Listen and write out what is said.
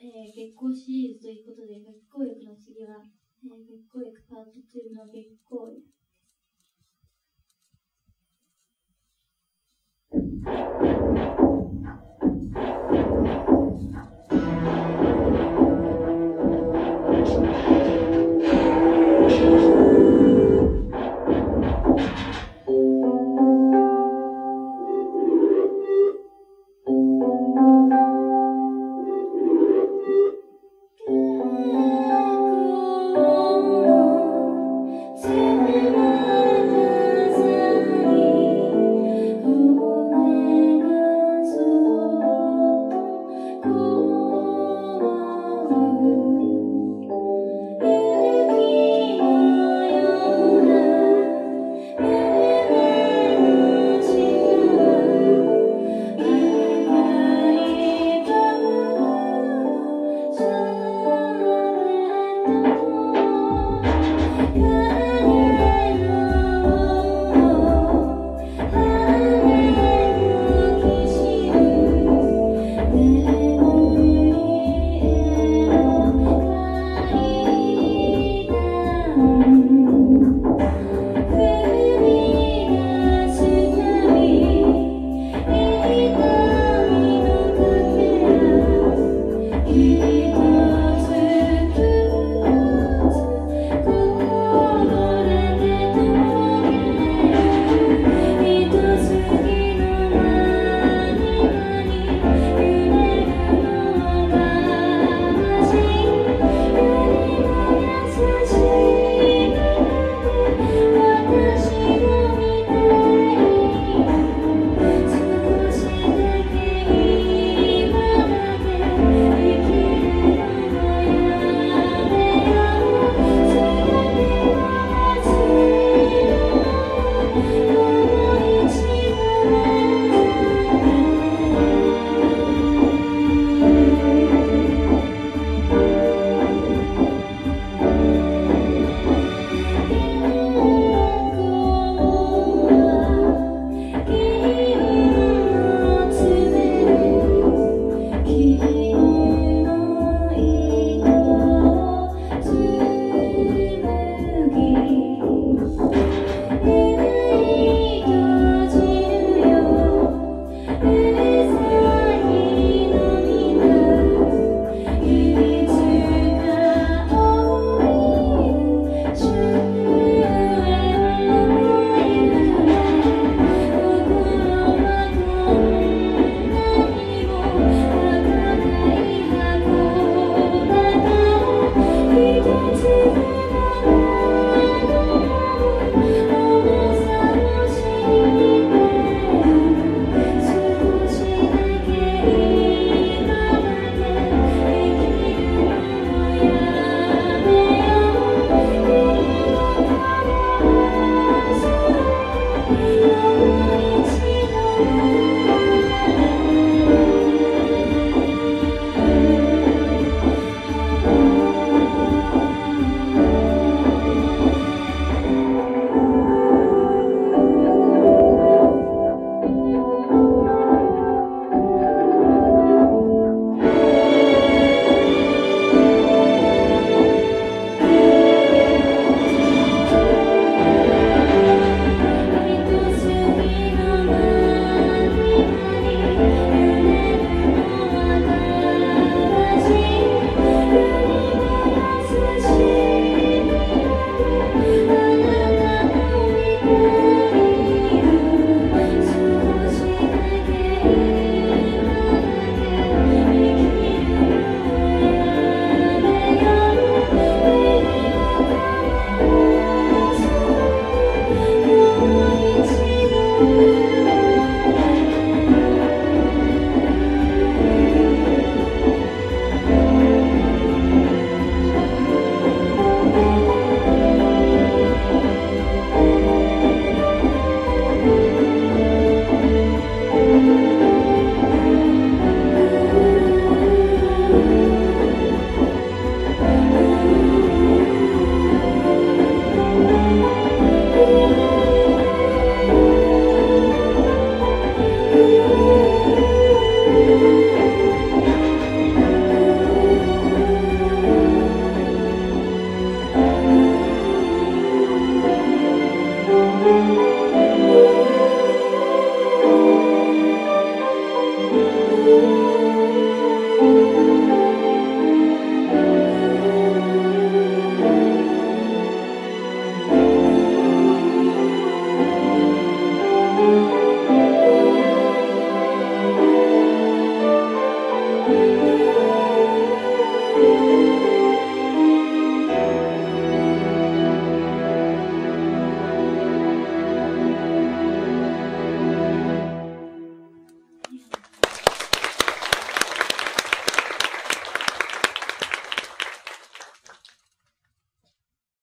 えー、月光シリーズということで、月光浴の次は、えー、月光浴パート2の月光